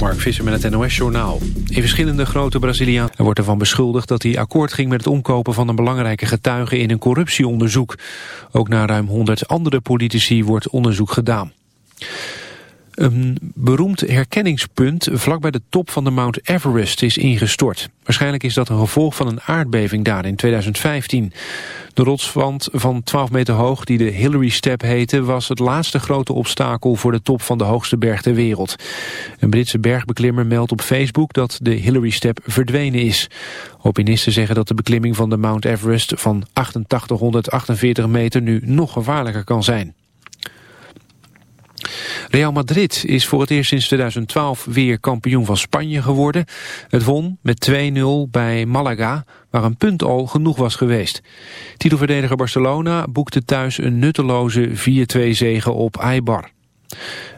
Mark Visser met het NOS-journaal. In verschillende grote Brazilianen wordt ervan beschuldigd dat hij akkoord ging met het omkopen van een belangrijke getuige in een corruptieonderzoek. Ook naar ruim 100 andere politici wordt onderzoek gedaan. Een beroemd herkenningspunt vlak bij de top van de Mount Everest is ingestort. Waarschijnlijk is dat een gevolg van een aardbeving daar in 2015. De rotswand van 12 meter hoog, die de Hillary Step heette... was het laatste grote obstakel voor de top van de hoogste berg ter wereld. Een Britse bergbeklimmer meldt op Facebook dat de Hillary Step verdwenen is. Opinisten zeggen dat de beklimming van de Mount Everest van 8848 meter nu nog gevaarlijker kan zijn. Real Madrid is voor het eerst sinds 2012 weer kampioen van Spanje geworden. Het won met 2-0 bij Malaga, waar een punt al genoeg was geweest. Titelverdediger Barcelona boekte thuis een nutteloze 4-2 zege op Eibar.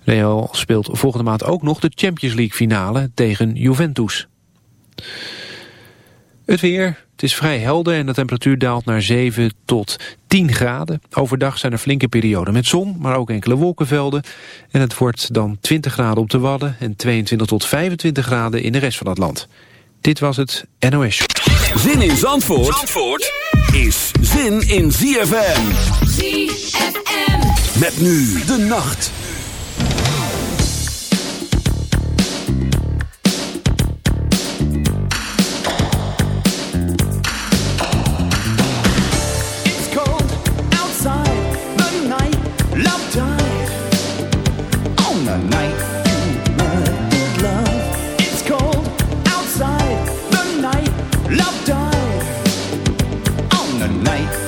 Real speelt volgende maand ook nog de Champions League finale tegen Juventus. Het weer, het is vrij helder en de temperatuur daalt naar 7 tot 10 graden. Overdag zijn er flinke perioden met zon, maar ook enkele wolkenvelden. En het wordt dan 20 graden op de Wadden en 22 tot 25 graden in de rest van het land. Dit was het NOS. Zin in Zandvoort, Zandvoort is zin in ZFM. ZFM. Met nu de nacht. night.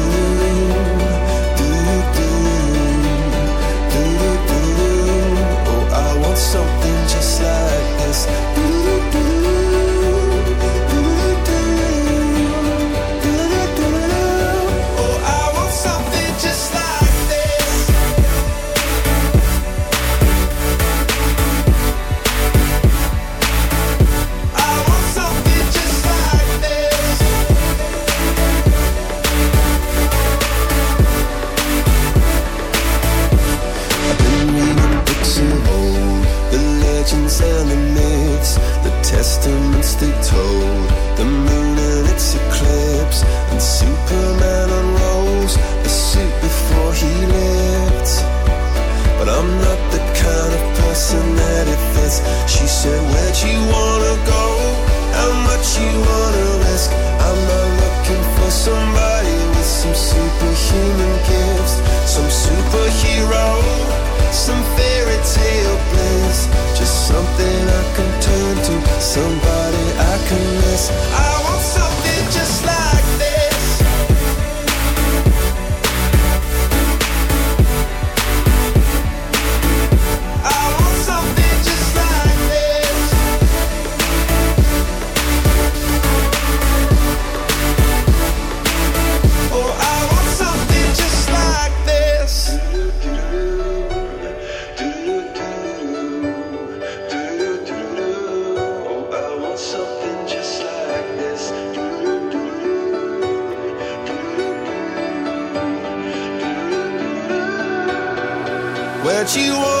that you want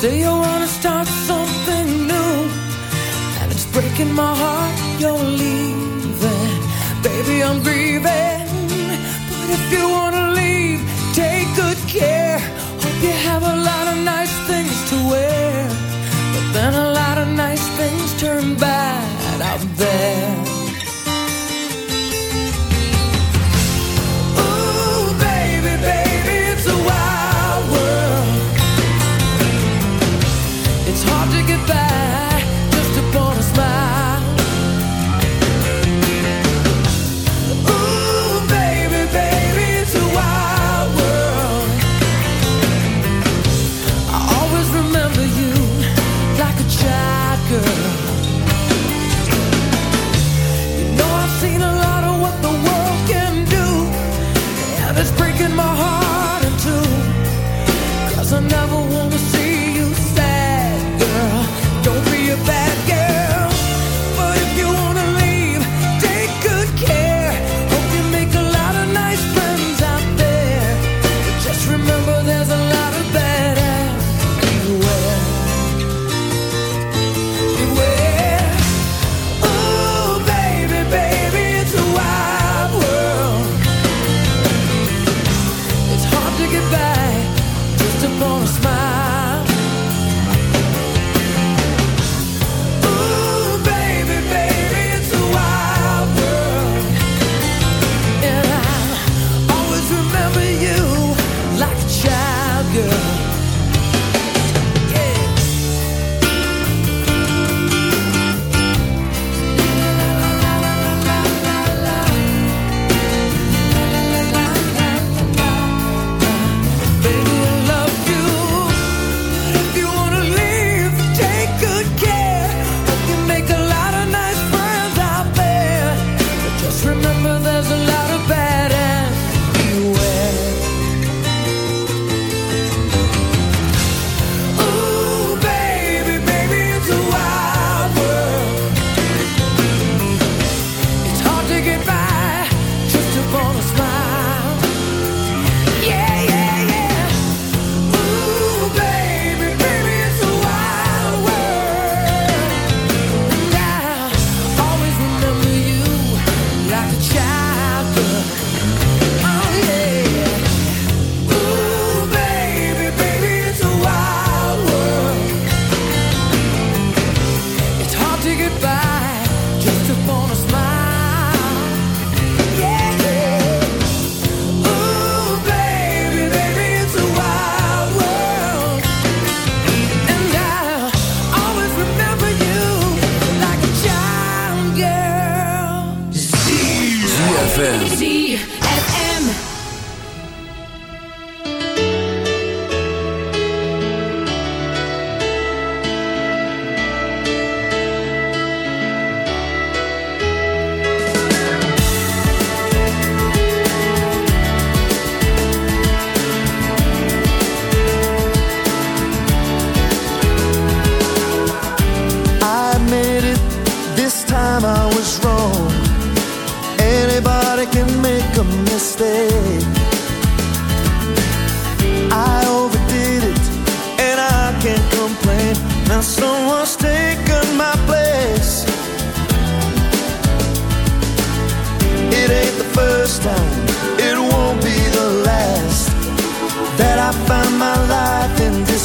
say you wanna start something new. And it's breaking my heart you're leaving. Baby, I'm grieving. But if you wanna leave, take good care. Hope you have a lot of nice things to wear. But then a lot of nice things turn bad out there.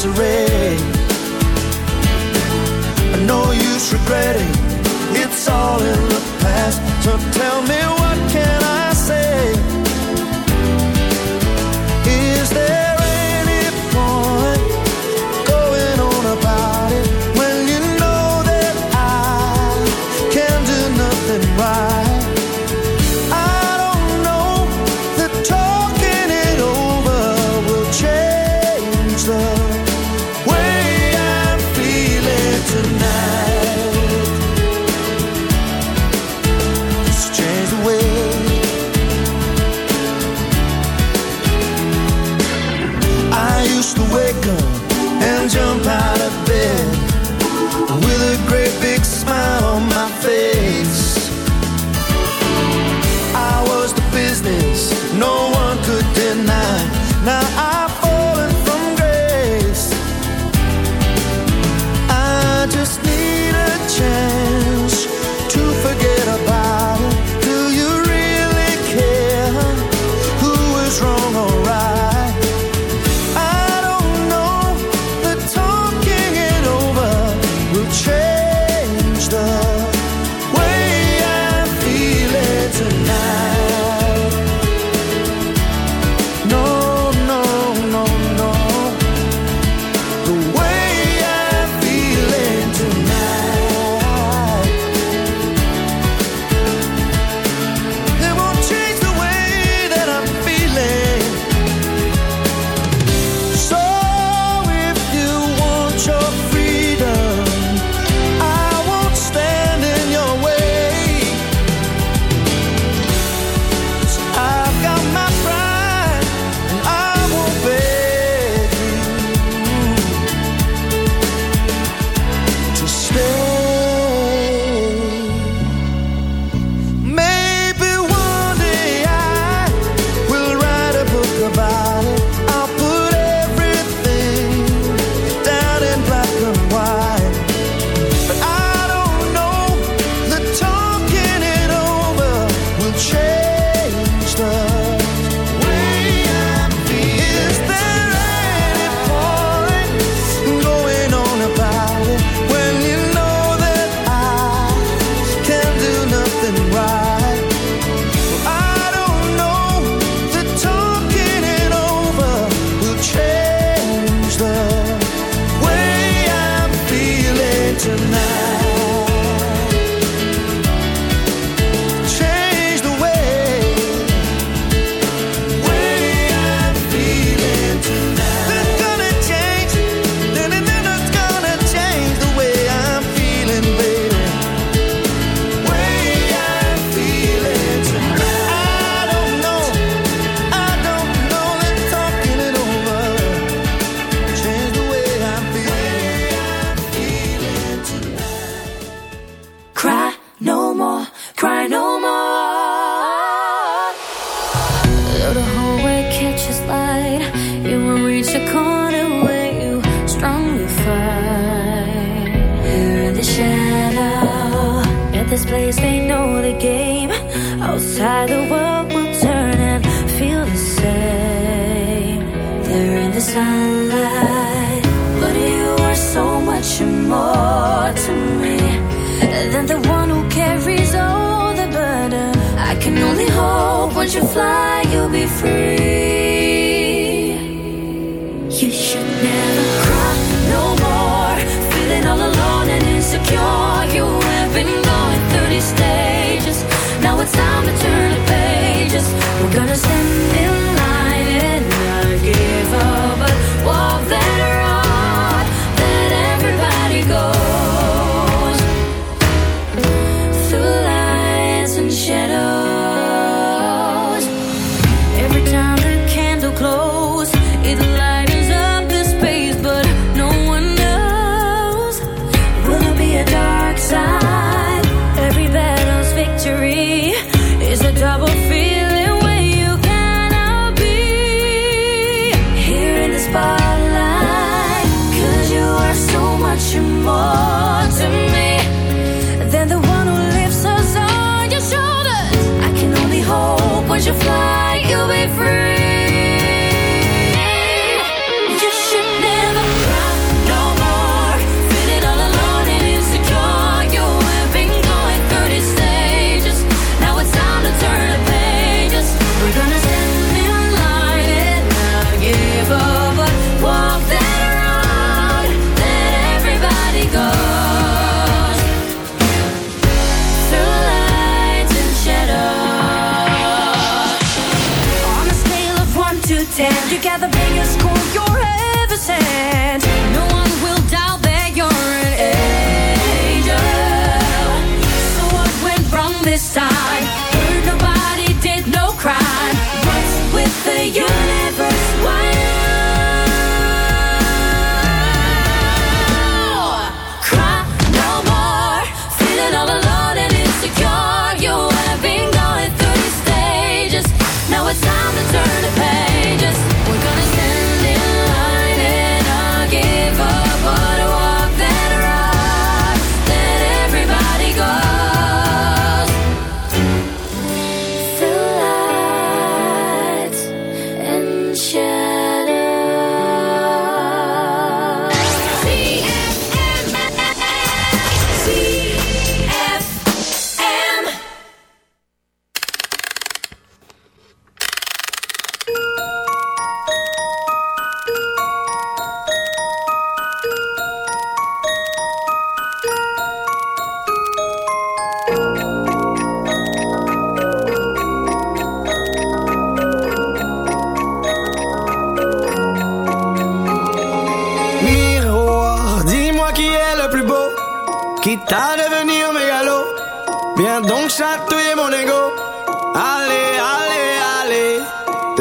disarray. No use regretting, it's all in the past. So tell me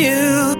you.